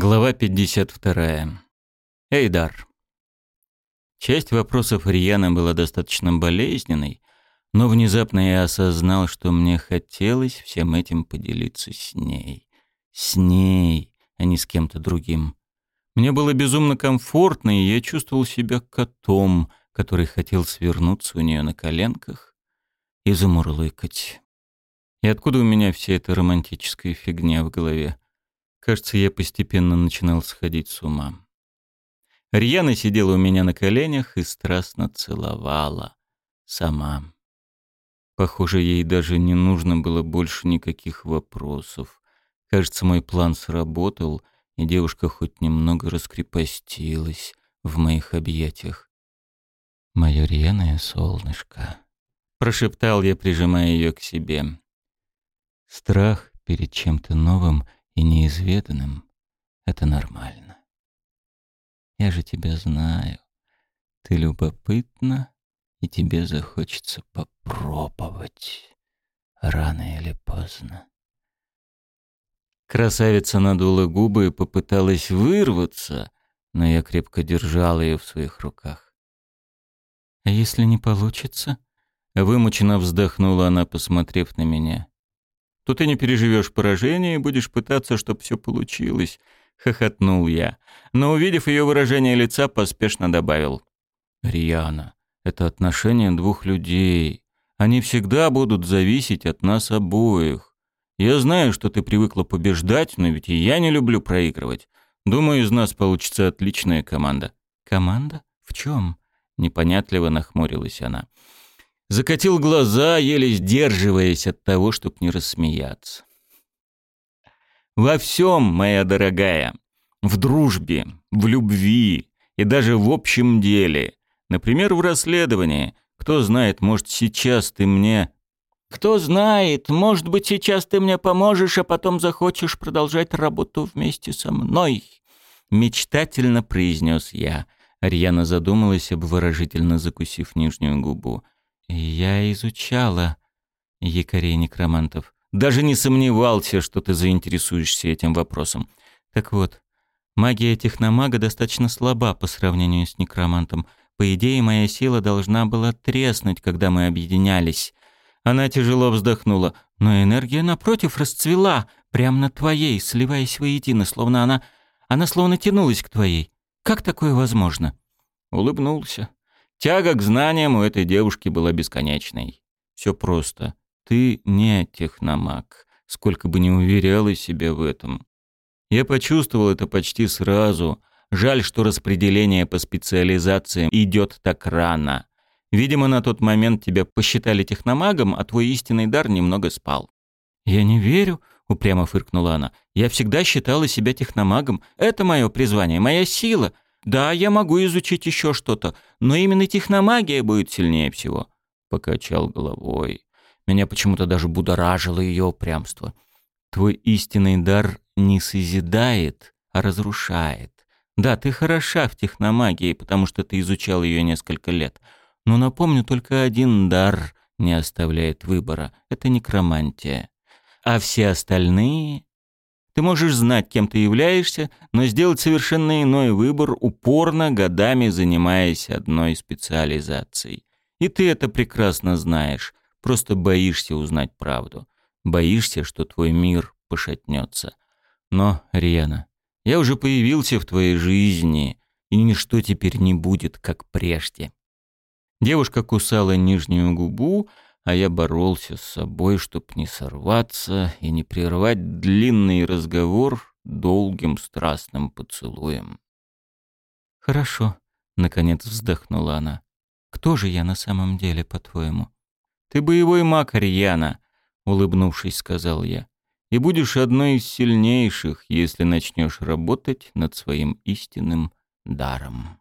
Глава 52. Эйдар. Часть вопросов Рьяна была достаточно болезненной, но внезапно я осознал, что мне хотелось всем этим поделиться с ней. С ней, а не с кем-то другим. Мне было безумно комфортно, и я чувствовал себя котом, который хотел свернуться у нее на коленках и замурлыкать. И откуда у меня вся эта романтическая фигня в голове? Кажется, я постепенно начинал сходить с ума. Рьяна сидела у меня на коленях и страстно целовала. Сама. Похоже, ей даже не нужно было больше никаких вопросов. Кажется, мой план сработал, и девушка хоть немного раскрепостилась в моих объятиях. «Моё рьяное солнышко», — прошептал я, прижимая ее к себе. Страх перед чем-то новым — и неизведанным — это нормально. Я же тебя знаю. Ты любопытна, и тебе захочется попробовать рано или поздно. Красавица надула губы и попыталась вырваться, но я крепко держал ее в своих руках. «А если не получится?» Вымученно вздохнула она, посмотрев на меня то ты не переживешь поражение и будешь пытаться, чтобы все получилось», — хохотнул я. Но, увидев ее выражение лица, поспешно добавил. «Риана, это отношения двух людей. Они всегда будут зависеть от нас обоих. Я знаю, что ты привыкла побеждать, но ведь и я не люблю проигрывать. Думаю, из нас получится отличная команда». «Команда? В чем?» — непонятливо нахмурилась она. Закатил глаза, еле сдерживаясь от того, чтобы не рассмеяться. «Во всем, моя дорогая. В дружбе, в любви и даже в общем деле. Например, в расследовании. Кто знает, может, сейчас ты мне...» «Кто знает, может быть, сейчас ты мне поможешь, а потом захочешь продолжать работу вместе со мной», — мечтательно произнес я. Рьяна задумалась, обворожительно закусив нижнюю губу. «Я изучала якорей некромантов. Даже не сомневался, что ты заинтересуешься этим вопросом. Так вот, магия техномага достаточно слаба по сравнению с некромантом. По идее, моя сила должна была треснуть, когда мы объединялись. Она тяжело вздохнула, но энергия, напротив, расцвела, прямо на твоей, сливаясь воедино, словно она... Она словно тянулась к твоей. Как такое возможно?» Улыбнулся. Тяга к знаниям у этой девушки была бесконечной. Все просто. Ты не техномаг, сколько бы ни уверяла себя в этом. Я почувствовал это почти сразу. Жаль, что распределение по специализациям идет так рано. Видимо, на тот момент тебя посчитали техномагом, а твой истинный дар немного спал. «Я не верю», — упрямо фыркнула она. «Я всегда считала себя техномагом. Это мое призвание, моя сила. Да, я могу изучить еще что-то, но именно техномагия будет сильнее всего. Покачал головой. Меня почему-то даже будоражило ее упрямство. Твой истинный дар не созидает, а разрушает. Да, ты хороша в техномагии, потому что ты изучал ее несколько лет. Но напомню, только один дар не оставляет выбора. Это некромантия. А все остальные ты можешь знать, кем ты являешься, но сделать совершенно иной выбор, упорно годами занимаясь одной специализацией. И ты это прекрасно знаешь, просто боишься узнать правду. Боишься, что твой мир пошатнется. Но, Риана, я уже появился в твоей жизни, и ничто теперь не будет, как прежде. Девушка кусала нижнюю губу, а я боролся с собой, чтобы не сорваться и не прервать длинный разговор долгим страстным поцелуем. «Хорошо», — наконец вздохнула она. «Кто же я на самом деле, по-твоему?» «Ты боевой маг, Рьяна», — улыбнувшись, сказал я. «И будешь одной из сильнейших, если начнешь работать над своим истинным даром».